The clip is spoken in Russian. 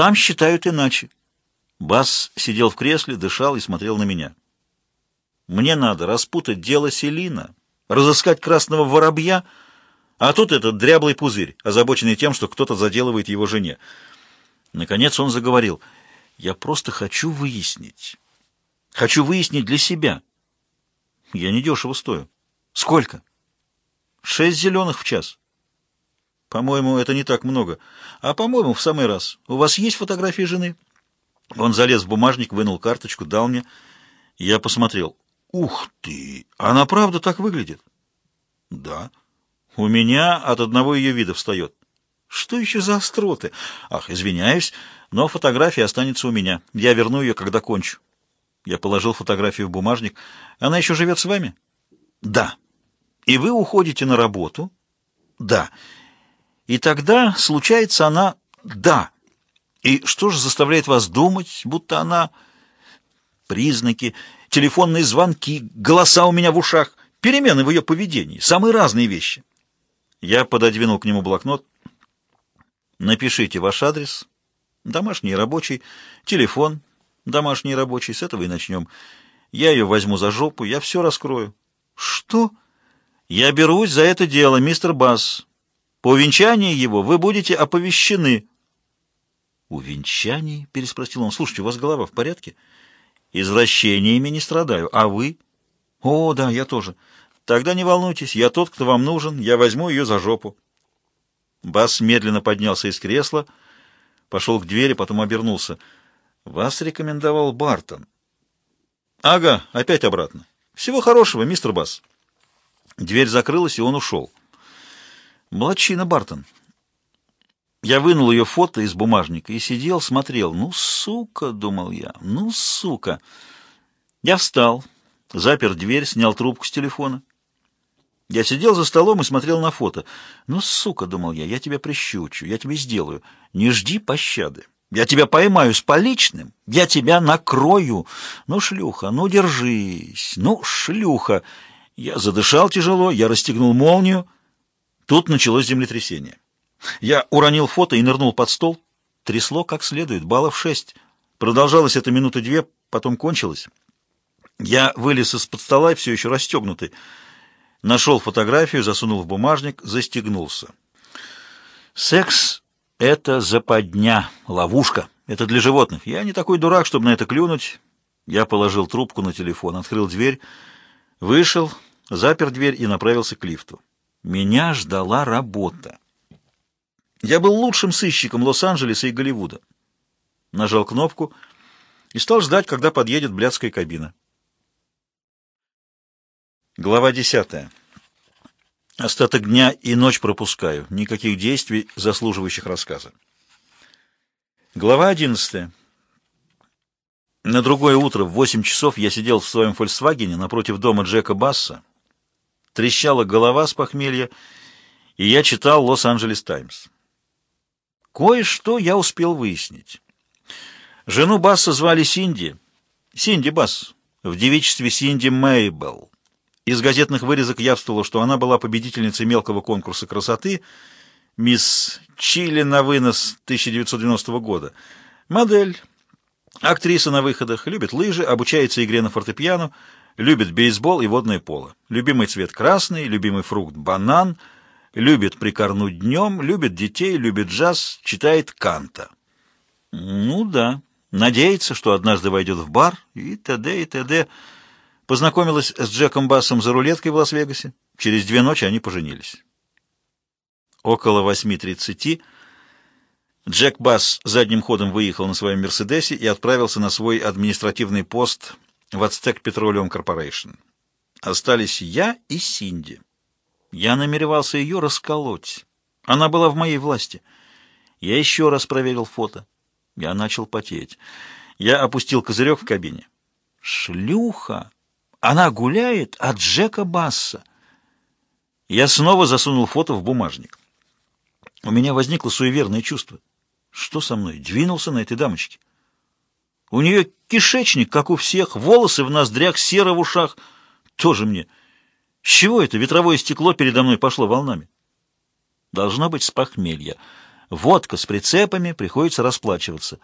Там считают иначе. Бас сидел в кресле, дышал и смотрел на меня. Мне надо распутать дело Селина, разыскать красного воробья, а тут этот дряблый пузырь, озабоченный тем, что кто-то заделывает его жене. Наконец он заговорил. «Я просто хочу выяснить. Хочу выяснить для себя. Я недешево стою. Сколько?» «Шесть зеленых в час». «По-моему, это не так много. А, по-моему, в самый раз. У вас есть фотографии жены?» Он залез в бумажник, вынул карточку, дал мне. Я посмотрел. «Ух ты! Она правда так выглядит?» «Да». «У меня от одного ее вида встает». «Что еще за остроты?» «Ах, извиняюсь, но фотография останется у меня. Я верну ее, когда кончу». Я положил фотографию в бумажник. «Она еще живет с вами?» «Да». «И вы уходите на работу?» «Да». «И тогда случается она...» «Да». «И что же заставляет вас думать, будто она...» «Признаки...» телефонные звонки, голоса у меня в ушах, перемены в ее поведении, самые разные вещи. Я пододвинул к нему блокнот. Напишите ваш адрес, домашний рабочий, телефон, домашний рабочий, с этого и начнем. Я ее возьму за жопу, я все раскрою. Что? Я берусь за это дело, мистер Басс. По венчании его вы будете оповещены. «У венчании?» — переспросил он. «Слушайте, у вас голова в порядке?» Извращениями не страдаю. А вы? О, да, я тоже. Тогда не волнуйтесь, я тот, кто вам нужен, я возьму ее за жопу. Бас медленно поднялся из кресла, пошел к двери, потом обернулся. Вас рекомендовал Бартон. Ага, опять обратно. Всего хорошего, мистер Бас. Дверь закрылась, и он ушел. Молодчина, Бартон. Я вынул ее фото из бумажника и сидел, смотрел. «Ну, сука!» — думал я. «Ну, сука!» Я встал, запер дверь, снял трубку с телефона. Я сидел за столом и смотрел на фото. «Ну, сука!» — думал я. «Я тебя прищучу, я тебе сделаю. Не жди пощады. Я тебя поймаю с поличным, я тебя накрою. Ну, шлюха, ну, держись. Ну, шлюха!» Я задышал тяжело, я расстегнул молнию. Тут началось землетрясение. Я уронил фото и нырнул под стол. Трясло как следует, баллов шесть. Продолжалось это минуты две, потом кончилось. Я вылез из-под стола, все еще расстегнутый. Нашел фотографию, засунул в бумажник, застегнулся. Секс — это западня, ловушка. Это для животных. Я не такой дурак, чтобы на это клюнуть. Я положил трубку на телефон, открыл дверь, вышел, запер дверь и направился к лифту. Меня ждала работа. Я был лучшим сыщиком Лос-Анджелеса и Голливуда. Нажал кнопку и стал ждать, когда подъедет блядская кабина. Глава десятая. Остаток дня и ночь пропускаю. Никаких действий, заслуживающих рассказа. Глава одиннадцатая. На другое утро в восемь часов я сидел в своем «Фольксвагене» напротив дома Джека Басса. Трещала голова с похмелья, и я читал «Лос-Анджелес Таймс». Кое-что я успел выяснить. Жену Басса звали Синди. Синди Басс. В девичестве Синди Мейбл. Из газетных вырезок явствовало, что она была победительницей мелкого конкурса красоты «Мисс Чили на вынос» 1990 года. Модель, актриса на выходах, любит лыжи, обучается игре на фортепиано, любит бейсбол и водное поло. Любимый цвет красный, любимый фрукт банан – любит прикорнуть днем, любит детей, любит джаз, читает Канта. Ну да, надеется, что однажды войдет в бар и т.д. и т.д. Познакомилась с Джеком Бассом за рулеткой в Лас-Вегасе. Через две ночи они поженились. Около 8.30 Джек Басс задним ходом выехал на своем «Мерседесе» и отправился на свой административный пост в Ацтек Petroleum Corporation. Остались я и Синди. Я намеревался ее расколоть. Она была в моей власти. Я еще раз проверил фото. Я начал потеть. Я опустил козырек в кабине. Шлюха! Она гуляет от Джека Басса. Я снова засунул фото в бумажник. У меня возникло суеверное чувство. Что со мной? Двинулся на этой дамочке. У нее кишечник, как у всех, волосы в ноздрях, сера в ушах. Тоже мне... С чего это ветровое стекло передо мной пошло волнами? Должно быть с похмелья. Водка с прицепами, приходится расплачиваться.